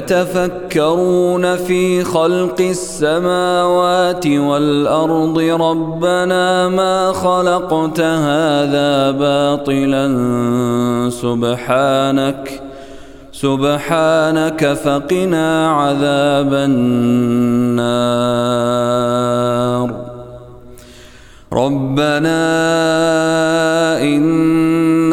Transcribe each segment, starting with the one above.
ويتفكرون في خلق السماوات والأرض ربنا ما خلقت هذا باطلا. سبحانك سبحانك فقنا عذاب النار. ربنا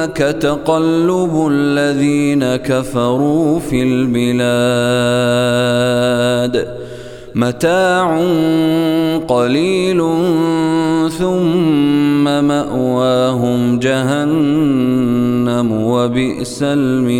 يغرنك تقلب الذين كفروا في البلاد. متاع قليل ثم مأواهم جهنم وبئس المهاد